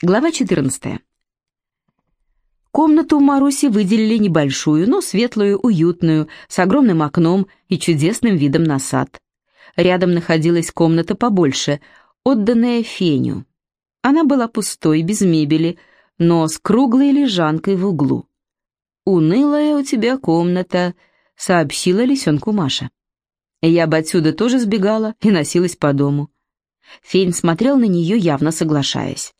Глава 14. Комнату Маруси выделили небольшую, но светлую, уютную, с огромным окном и чудесным видом на сад. Рядом находилась комната побольше, отданная Феню. Она была пустой, без мебели, но с круглой лежанкой в углу. «Унылая у тебя комната», — сообщила лисенку Маша. Я бы отсюда тоже сбегала и носилась по дому. Фень смотрел на нее, явно соглашаясь.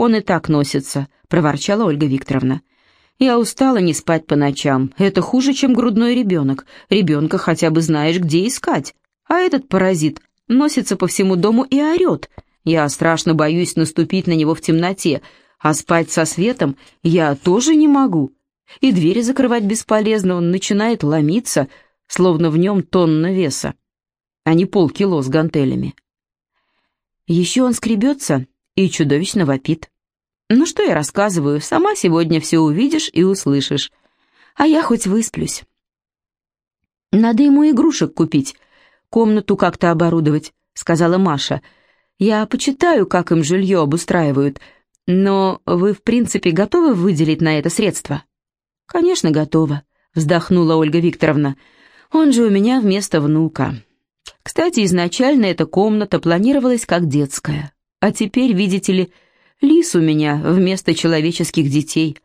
«Он и так носится», — проворчала Ольга Викторовна. «Я устала не спать по ночам. Это хуже, чем грудной ребенок. Ребенка хотя бы знаешь, где искать. А этот паразит носится по всему дому и орет. Я страшно боюсь наступить на него в темноте, а спать со светом я тоже не могу. И двери закрывать бесполезно, он начинает ломиться, словно в нем тонна веса, а не полкило с гантелями. Еще он скребется и чудовищно вопит. Ну что я рассказываю, сама сегодня все увидишь и услышишь. А я хоть высплюсь. Надо ему игрушек купить, комнату как-то оборудовать, сказала Маша. Я почитаю, как им жилье обустраивают, но вы, в принципе, готовы выделить на это средства? Конечно, готова, вздохнула Ольга Викторовна. Он же у меня вместо внука. Кстати, изначально эта комната планировалась как детская. А теперь, видите ли, лис у меня вместо человеческих детей.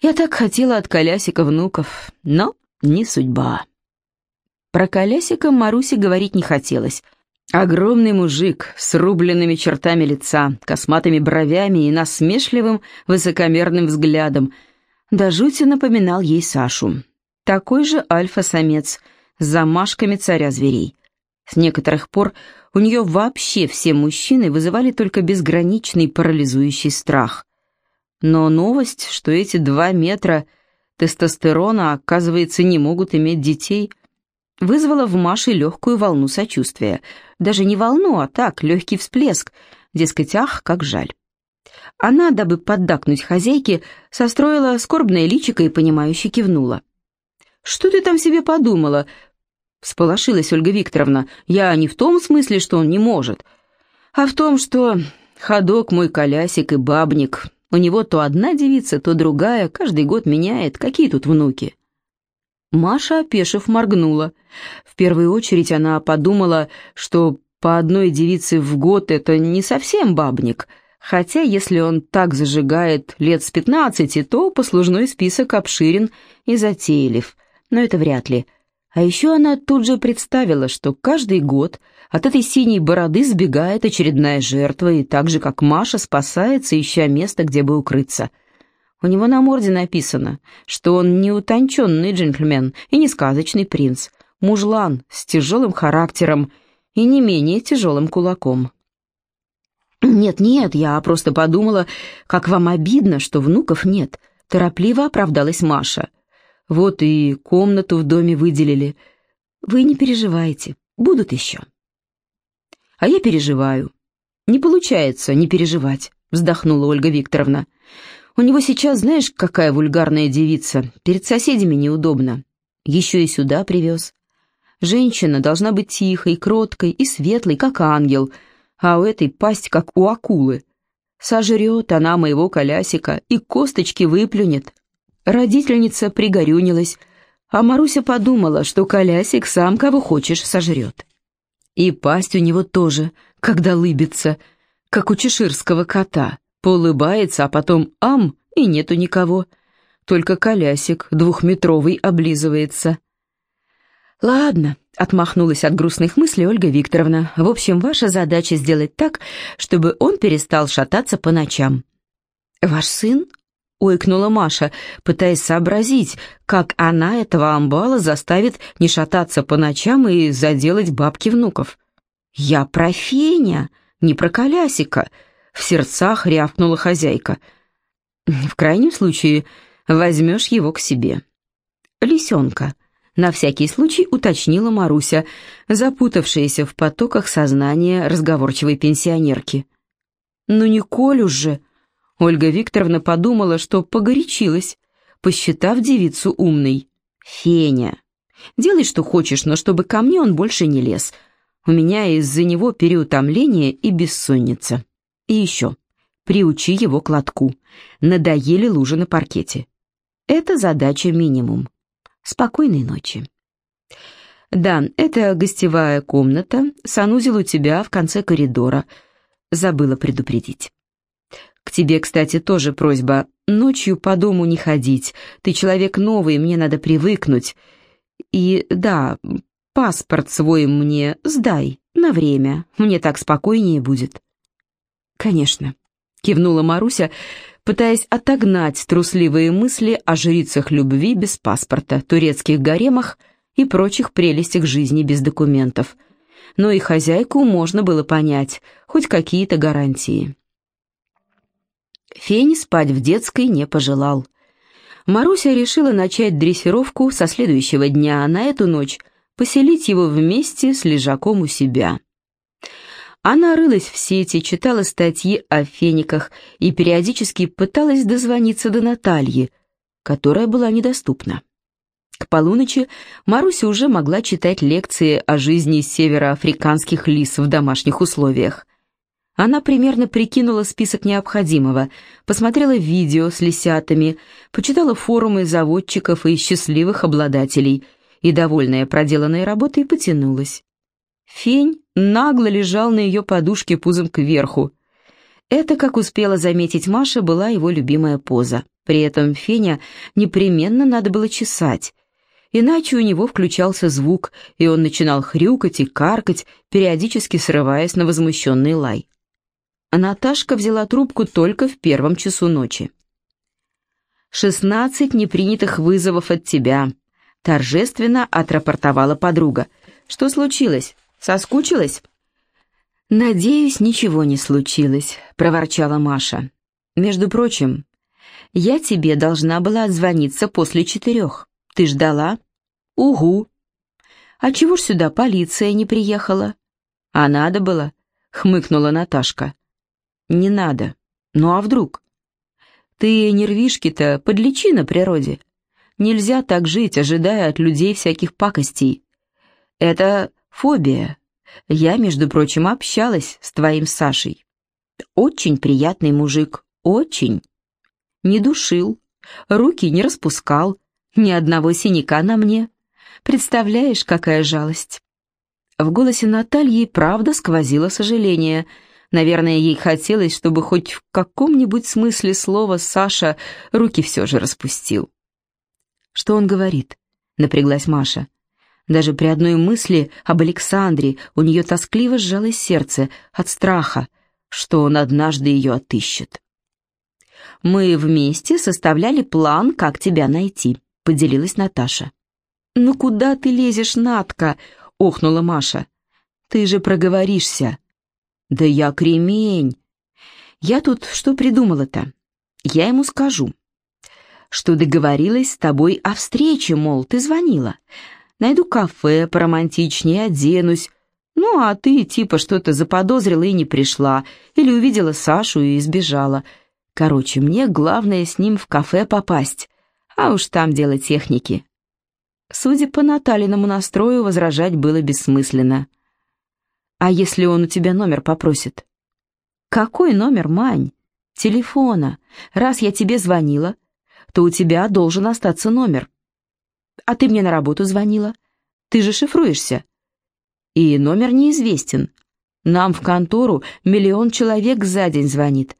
Я так хотела от колясика внуков, но не судьба. Про колясика Марусе говорить не хотелось. Огромный мужик с рубленными чертами лица, косматыми бровями и насмешливым высокомерным взглядом. До жути напоминал ей Сашу. Такой же альфа-самец с замашками царя зверей. С некоторых пор у нее вообще все мужчины вызывали только безграничный парализующий страх. Но новость, что эти два метра тестостерона, оказывается, не могут иметь детей, вызвала в Маше легкую волну сочувствия. Даже не волну, а так, легкий всплеск. Дескать, ах, как жаль. Она, дабы поддакнуть хозяйке, состроила скорбное личико и понимающе кивнула. «Что ты там себе подумала?» Всполошилась Ольга Викторовна. «Я не в том смысле, что он не может, а в том, что ходок мой колясик и бабник. У него то одна девица, то другая, каждый год меняет. Какие тут внуки?» Маша, опешив, моргнула. В первую очередь она подумала, что по одной девице в год это не совсем бабник, хотя если он так зажигает лет с пятнадцати, то послужной список обширен и затейлив, но это вряд ли – а еще она тут же представила, что каждый год от этой синей бороды сбегает очередная жертва, и так же, как Маша, спасается, ища место, где бы укрыться. У него на морде написано, что он не утонченный джентльмен и не сказочный принц, мужлан с тяжелым характером и не менее тяжелым кулаком. «Нет-нет, я просто подумала, как вам обидно, что внуков нет», — торопливо оправдалась Маша — вот и комнату в доме выделили. Вы не переживайте, будут еще. А я переживаю. Не получается не переживать, вздохнула Ольга Викторовна. У него сейчас, знаешь, какая вульгарная девица, перед соседями неудобно. Еще и сюда привез. Женщина должна быть тихой, кроткой и светлой, как ангел, а у этой пасть, как у акулы. Сожрет она моего колясика и косточки выплюнет, Родительница пригорюнилась, а Маруся подумала, что колясик сам кого хочешь сожрет. И пасть у него тоже, когда лыбится, как у чеширского кота, поулыбается, а потом ам, и нету никого. Только колясик двухметровый облизывается. «Ладно», — отмахнулась от грустных мыслей Ольга Викторовна. «В общем, ваша задача сделать так, чтобы он перестал шататься по ночам». «Ваш сын?» Ойкнула Маша, пытаясь сообразить, как она этого амбала заставит не шататься по ночам и заделать бабки внуков. «Я про Феня, не про Колясика», — в сердцах рявкнула хозяйка. «В крайнем случае возьмешь его к себе». «Лисенка», — на всякий случай уточнила Маруся, запутавшаяся в потоках сознания разговорчивой пенсионерки. «Ну, Николь уже», Ольга Викторовна подумала, что погорячилась, посчитав девицу умной. «Феня, делай, что хочешь, но чтобы ко мне он больше не лез. У меня из-за него переутомление и бессонница. И еще, приучи его к лотку. Надоели лужи на паркете. Это задача минимум. Спокойной ночи. Да, это гостевая комната, санузел у тебя в конце коридора. Забыла предупредить. К тебе, кстати, тоже просьба. Ночью по дому не ходить. Ты человек новый, мне надо привыкнуть. И да, паспорт свой мне сдай на время. Мне так спокойнее будет. Конечно, кивнула Маруся, пытаясь отогнать трусливые мысли о жрицах любви без паспорта, турецких гаремах и прочих прелестях жизни без документов. Но и хозяйку можно было понять, хоть какие-то гарантии. Фень спать в детской не пожелал. Маруся решила начать дрессировку со следующего дня, а на эту ночь поселить его вместе с лежаком у себя. Она рылась в сети, читала статьи о фениках и периодически пыталась дозвониться до Натальи, которая была недоступна. К полуночи Маруся уже могла читать лекции о жизни североафриканских лис в домашних условиях. Она примерно прикинула список необходимого, посмотрела видео с лисятами, почитала форумы заводчиков и счастливых обладателей и, довольная проделанной работой, потянулась. Фень нагло лежал на ее подушке пузом кверху. Это, как успела заметить Маша, была его любимая поза. При этом Феня непременно надо было чесать, иначе у него включался звук, и он начинал хрюкать и каркать, периодически срываясь на возмущенный лай. Наташка взяла трубку только в первом часу ночи. «Шестнадцать непринятых вызовов от тебя», — торжественно отрапортовала подруга. «Что случилось? Соскучилась?» «Надеюсь, ничего не случилось», — проворчала Маша. «Между прочим, я тебе должна была отзвониться после четырех. Ты ждала?» «Угу». «А чего ж сюда полиция не приехала?» «А надо было», — хмыкнула Наташка. «Не надо. Ну а вдруг?» «Ты нервишки-то подлечи на природе. Нельзя так жить, ожидая от людей всяких пакостей. Это фобия. Я, между прочим, общалась с твоим Сашей. Очень приятный мужик, очень. Не душил, руки не распускал, ни одного синяка на мне. Представляешь, какая жалость?» В голосе Натальи правда сквозило сожаление – Наверное, ей хотелось, чтобы хоть в каком-нибудь смысле слова Саша руки все же распустил. «Что он говорит?» — напряглась Маша. Даже при одной мысли об Александре у нее тоскливо сжалось сердце от страха, что он однажды ее отыщет. «Мы вместе составляли план, как тебя найти», — поделилась Наташа. «Ну куда ты лезешь, Натка?» — охнула Маша. «Ты же проговоришься». «Да я кремень!» «Я тут что придумала-то?» «Я ему скажу, что договорилась с тобой о встрече, мол, ты звонила. Найду кафе поромантичнее, оденусь. Ну, а ты типа что-то заподозрила и не пришла, или увидела Сашу и избежала. Короче, мне главное с ним в кафе попасть, а уж там дело техники». Судя по Наталиному настрою, возражать было бессмысленно. А если он у тебя номер попросит? Какой номер, Мань? Телефона. Раз я тебе звонила, то у тебя должен остаться номер. А ты мне на работу звонила. Ты же шифруешься. И номер неизвестен. Нам в контору миллион человек за день звонит.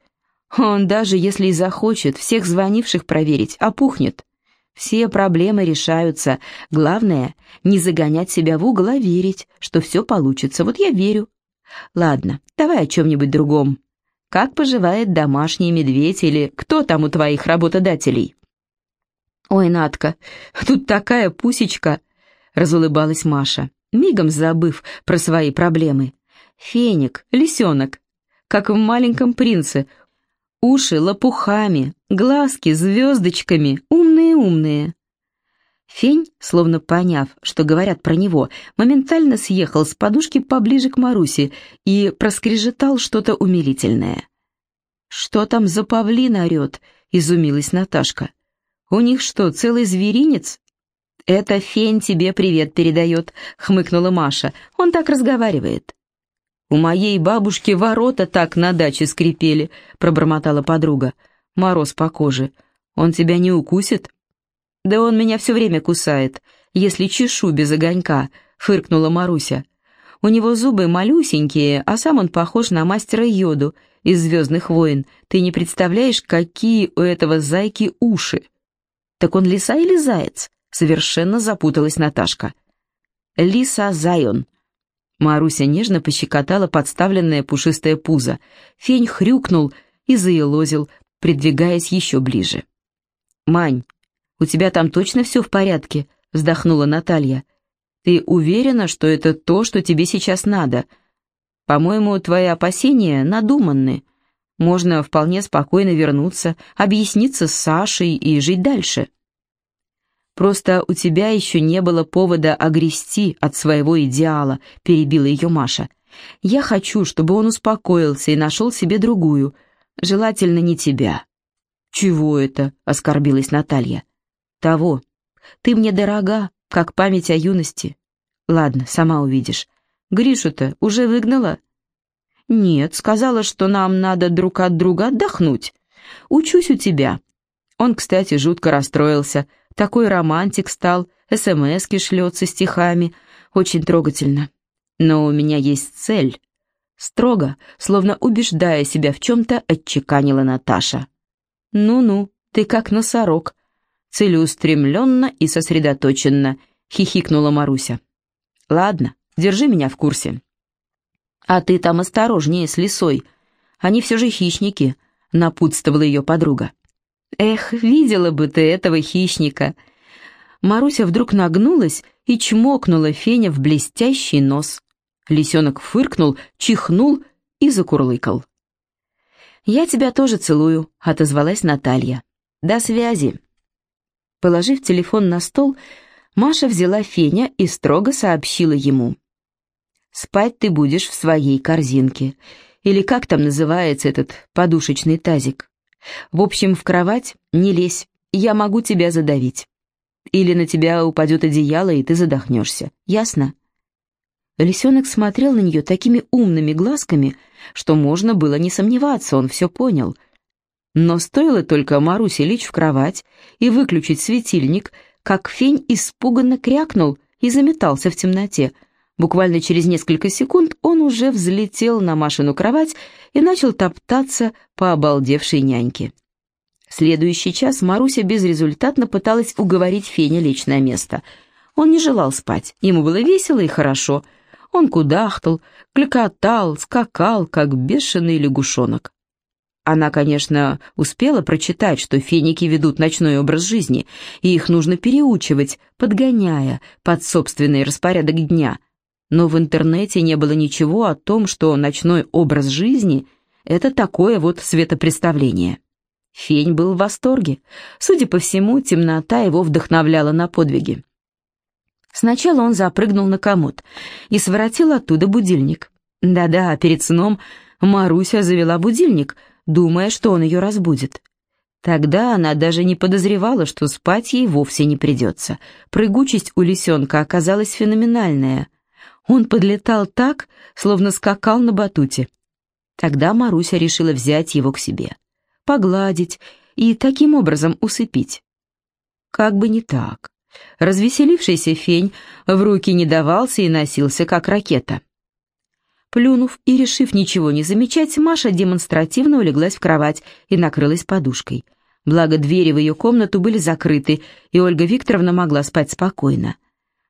Он даже если и захочет всех звонивших проверить, опухнет. Все проблемы решаются. Главное, не загонять себя в угол, а верить, что все получится. Вот я верю. Ладно, давай о чем-нибудь другом. Как поживает домашний медведь или кто там у твоих работодателей? Ой, Натка, тут такая пусечка, разулыбалась Маша, мигом забыв про свои проблемы. Феник, лисенок, как в «Маленьком принце», уши лопухами, глазки звездочками, умные-умные. Фень, словно поняв, что говорят про него, моментально съехал с подушки поближе к Марусе и проскрежетал что-то умилительное. «Что там за павлин орет?» — изумилась Наташка. «У них что, целый зверинец?» «Это Фень тебе привет передает», — хмыкнула Маша. «Он так разговаривает». «У моей бабушки ворота так на даче скрипели», — пробормотала подруга. «Мороз по коже. Он тебя не укусит?» «Да он меня все время кусает, если чешу без огонька», — фыркнула Маруся. «У него зубы малюсенькие, а сам он похож на мастера Йоду из «Звездных войн». Ты не представляешь, какие у этого зайки уши». «Так он лиса или заяц?» — совершенно запуталась Наташка. «Лиса Зайон», Маруся нежно пощекотала подставленное пушистое пузо. Фень хрюкнул и заелозил, придвигаясь еще ближе. «Мань, у тебя там точно все в порядке?» — вздохнула Наталья. «Ты уверена, что это то, что тебе сейчас надо? По-моему, твои опасения надуманны. Можно вполне спокойно вернуться, объясниться с Сашей и жить дальше». Просто у тебя еще не было повода огрести от своего идеала», — перебила ее Маша. «Я хочу, чтобы он успокоился и нашел себе другую, желательно не тебя». «Чего это?» — оскорбилась Наталья. «Того. Ты мне дорога, как память о юности. Ладно, сама увидишь. Гришу-то уже выгнала?» «Нет, сказала, что нам надо друг от друга отдохнуть. Учусь у тебя». Он, кстати, жутко расстроился — такой романтик стал, СМСки шлет со стихами. Очень трогательно. Но у меня есть цель. Строго, словно убеждая себя в чем-то, отчеканила Наташа. «Ну-ну, ты как носорог», целеустремленно и сосредоточенно», — хихикнула Маруся. «Ладно, держи меня в курсе». «А ты там осторожнее с лисой. Они все же хищники», — напутствовала ее подруга. Эх, видела бы ты этого хищника. Маруся вдруг нагнулась и чмокнула Феня в блестящий нос. Лисенок фыркнул, чихнул и закурлыкал. «Я тебя тоже целую», — отозвалась Наталья. «До связи». Положив телефон на стол, Маша взяла Феня и строго сообщила ему. «Спать ты будешь в своей корзинке, или как там называется этот подушечный тазик. В общем, в кровать не лезь, я могу тебя задавить. Или на тебя упадет одеяло, и ты задохнешься. Ясно?» Лисенок смотрел на нее такими умными глазками, что можно было не сомневаться, он все понял. Но стоило только Марусе лечь в кровать и выключить светильник, как фень испуганно крякнул и заметался в темноте. Буквально через несколько секунд он уже взлетел на Машину кровать и начал топтаться по обалдевшей няньке. Следующий час Маруся безрезультатно пыталась уговорить Феня лечь на место. Он не желал спать, ему было весело и хорошо. Он кудахтал, кликотал, скакал, как бешеный лягушонок. Она, конечно, успела прочитать, что феники ведут ночной образ жизни, и их нужно переучивать, подгоняя под собственный распорядок дня — но в интернете не было ничего о том, что ночной образ жизни — это такое вот светопреставление. Фень был в восторге. Судя по всему, темнота его вдохновляла на подвиги. Сначала он запрыгнул на комод и своротил оттуда будильник. Да-да, перед сном Маруся завела будильник, думая, что он ее разбудит. Тогда она даже не подозревала, что спать ей вовсе не придется. Прыгучесть у лисенка оказалась феноменальная — он подлетал так, словно скакал на батуте. Тогда Маруся решила взять его к себе, погладить и таким образом усыпить. Как бы не так. Развеселившийся фень в руки не давался и носился, как ракета. Плюнув и решив ничего не замечать, Маша демонстративно улеглась в кровать и накрылась подушкой. Благо двери в ее комнату были закрыты, и Ольга Викторовна могла спать спокойно.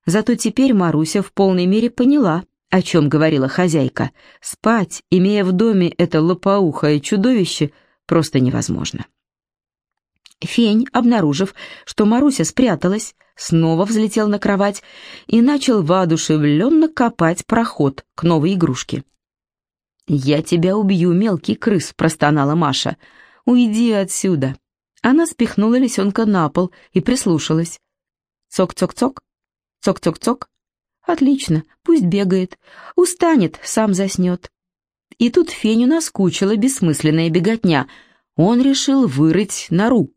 Зато теперь Маруся в полной мере поняла, о чем говорила хозяйка. Спать, имея в доме это лопоухое чудовище, просто невозможно. Фень, обнаружив, что Маруся спряталась, снова взлетел на кровать и начал воодушевленно копать проход к новой игрушке. «Я тебя убью, мелкий крыс», — простонала Маша. «Уйди отсюда». Она спихнула лисенка на пол и прислушалась. Цок-цок-цок, Цок-цок-цок. Отлично, пусть бегает. Устанет, сам заснет. И тут Феню наскучила бессмысленная беготня. Он решил вырыть нору.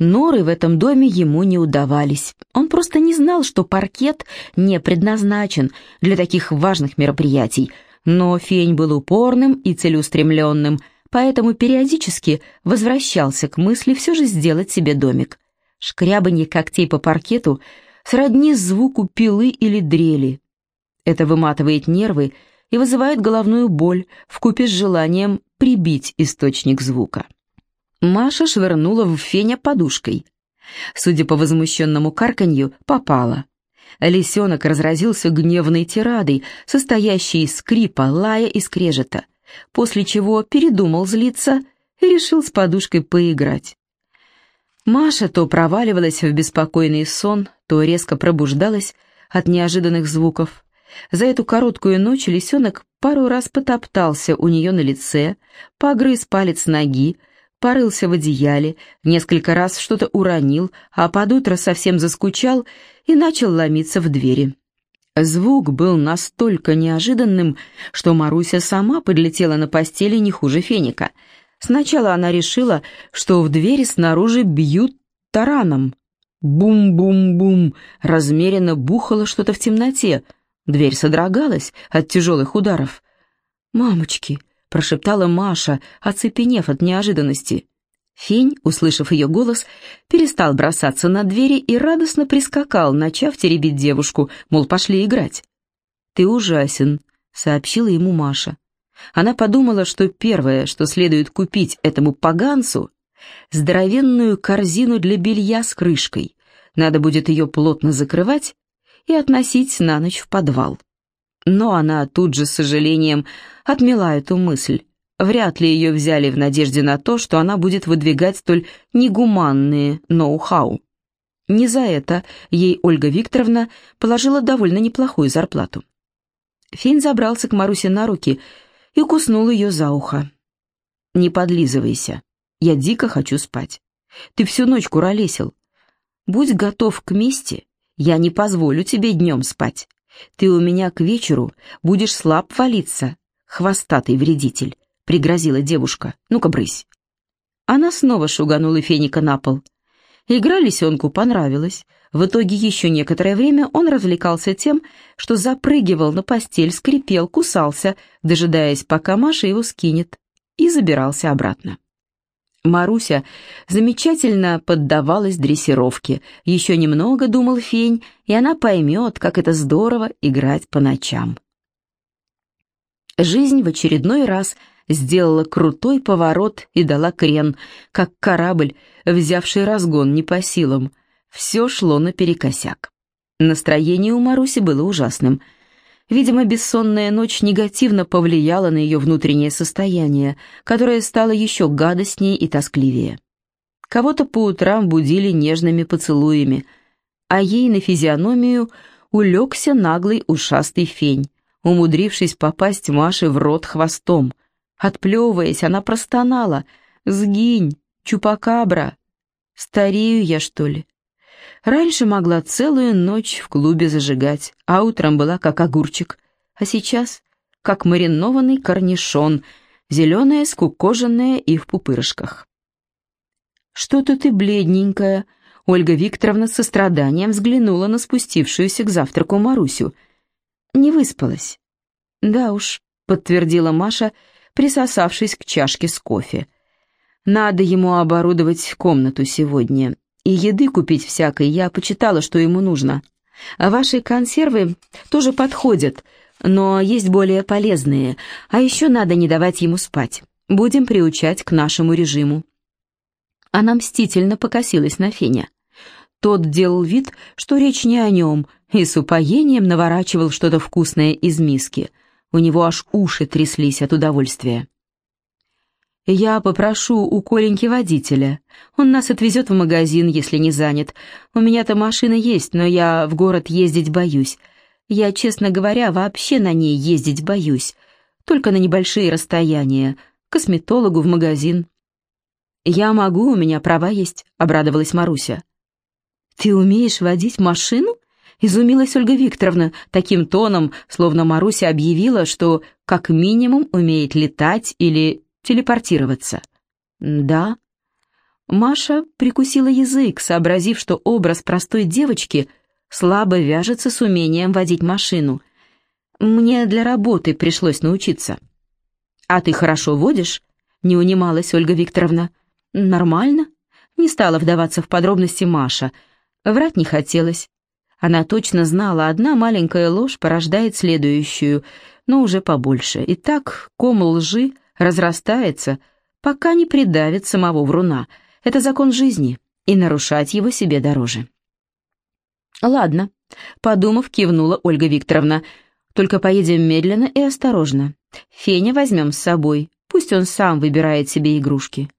Норы в этом доме ему не удавались. Он просто не знал, что паркет не предназначен для таких важных мероприятий. Но Фень был упорным и целеустремленным, поэтому периодически возвращался к мысли все же сделать себе домик. Шкрябанье когтей по паркету сродни звуку пилы или дрели. Это выматывает нервы и вызывает головную боль вкупе с желанием прибить источник звука. Маша швырнула в Феня подушкой. Судя по возмущенному карканью, попала. Лисенок разразился гневной тирадой, состоящей из скрипа, лая и скрежета, после чего передумал злиться и решил с подушкой поиграть. Маша то проваливалась в беспокойный сон, то резко пробуждалась от неожиданных звуков. За эту короткую ночь лисенок пару раз потоптался у нее на лице, погрыз палец ноги, порылся в одеяле, несколько раз что-то уронил, а под утро совсем заскучал и начал ломиться в двери. Звук был настолько неожиданным, что Маруся сама подлетела на постели не хуже феника. Сначала она решила, что в двери снаружи бьют тараном. Бум-бум-бум, размеренно бухало что-то в темноте. Дверь содрогалась от тяжелых ударов. «Мамочки!» — прошептала Маша, оцепенев от неожиданности. Фень, услышав ее голос, перестал бросаться на двери и радостно прискакал, начав теребить девушку, мол, пошли играть. «Ты ужасен», — сообщила ему Маша. Она подумала, что первое, что следует купить этому поганцу, здоровенную корзину для белья с крышкой. Надо будет ее плотно закрывать и относить на ночь в подвал. Но она тут же с сожалением отмела эту мысль. Вряд ли ее взяли в надежде на то, что она будет выдвигать столь негуманные ноу-хау. Не за это ей Ольга Викторовна положила довольно неплохую зарплату. Фень забрался к Марусе на руки и куснул ее за ухо. «Не подлизывайся. Я дико хочу спать. Ты всю ночь куролесил. Будь готов к мести, я не позволю тебе днем спать. Ты у меня к вечеру будешь слаб валиться, хвостатый вредитель пригрозила девушка. «Ну-ка, брысь». Она снова шуганула феника на пол. Игра лисенку понравилась. В итоге еще некоторое время он развлекался тем, что запрыгивал на постель, скрипел, кусался, дожидаясь, пока Маша его скинет, и забирался обратно. Маруся замечательно поддавалась дрессировке. Еще немного, думал Фень, и она поймет, как это здорово играть по ночам. Жизнь в очередной раз сделала крутой поворот и дала крен, как корабль, взявший разгон не по силам. Все шло наперекосяк. Настроение у Маруси было ужасным. Видимо, бессонная ночь негативно повлияла на ее внутреннее состояние, которое стало еще гадостнее и тоскливее. Кого-то по утрам будили нежными поцелуями, а ей на физиономию улегся наглый ушастый фень, умудрившись попасть Маше в рот хвостом — Отплевываясь, она простонала. «Сгинь, чупакабра! Старею я, что ли?» Раньше могла целую ночь в клубе зажигать, а утром была как огурчик, а сейчас как маринованный корнишон, зеленая, скукоженная и в пупырышках. «Что-то ты бледненькая», — Ольга Викторовна с состраданием взглянула на спустившуюся к завтраку Марусю. «Не выспалась». «Да уж», — подтвердила Маша, — присосавшись к чашке с кофе. «Надо ему оборудовать комнату сегодня. И еды купить всякой, я почитала, что ему нужно. А ваши консервы тоже подходят, но есть более полезные. А еще надо не давать ему спать. Будем приучать к нашему режиму». Она мстительно покосилась на Феня. Тот делал вид, что речь не о нем, и с упоением наворачивал что-то вкусное из миски. У него аж уши тряслись от удовольствия. «Я попрошу у Коленьки водителя. Он нас отвезет в магазин, если не занят. У меня-то машина есть, но я в город ездить боюсь. Я, честно говоря, вообще на ней ездить боюсь. Только на небольшие расстояния. К косметологу, в магазин». «Я могу, у меня права есть», — обрадовалась Маруся. «Ты умеешь водить машину?» Изумилась Ольга Викторовна таким тоном, словно Маруся объявила, что как минимум умеет летать или телепортироваться. «Да». Маша прикусила язык, сообразив, что образ простой девочки слабо вяжется с умением водить машину. Мне для работы пришлось научиться». «А ты хорошо водишь?» — не унималась Ольга Викторовна. «Нормально?» — не стала вдаваться в подробности Маша. Врать не хотелось. Она точно знала, одна маленькая ложь порождает следующую, но уже побольше. И так ком лжи разрастается, пока не придавит самого вруна. Это закон жизни, и нарушать его себе дороже. «Ладно», — подумав, кивнула Ольга Викторовна. «Только поедем медленно и осторожно. Феня возьмем с собой, пусть он сам выбирает себе игрушки».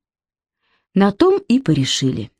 На том и порешили.